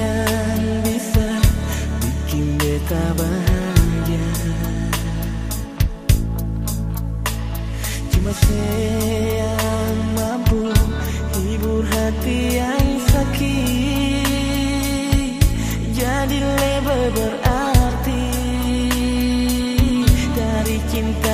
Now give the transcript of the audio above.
yang bisa bikin beta bahagia. Cuma yang mampu hibur hati yang sakit. Jadi lebih berarti dari cinta